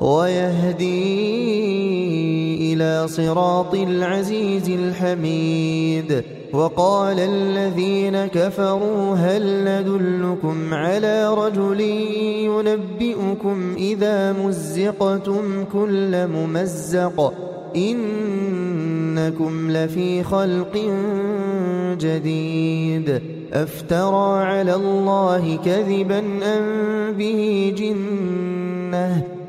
ويهدي إلى صراط العزيز الحميد. وقال الذين كفروا هل ندلكم على رجل ينبئكم إذا مزقتم كل ممزق؟ إنكم لفي خلق جديد. أفترى على الله كذبا أم به جنة؟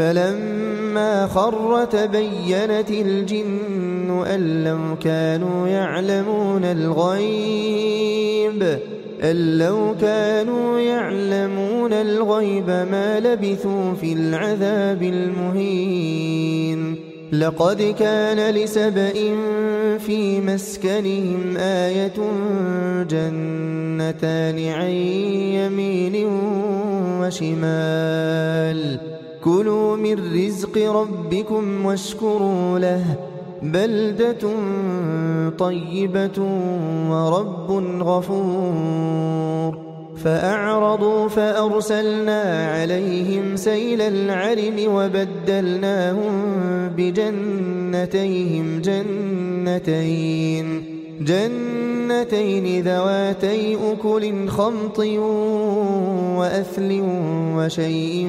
فلما خر تبينت الجن أن لو كانوا يعلمون الغيب أن لو كانوا يعلمون الغيب ما لبثوا في العذاب المهين. لقد كان لسبإ في مسكنهم آية جنتان عن يمين وشمال. كلوا من رزق ربكم واشكروا له. بلدة طيبة ورب غفور. فأعرضوا فأرسلنا عليهم سيل العرم وبدلناهم بجنتيهم جنتين. جنتين ذواتي أكل خمط وأثل وشيء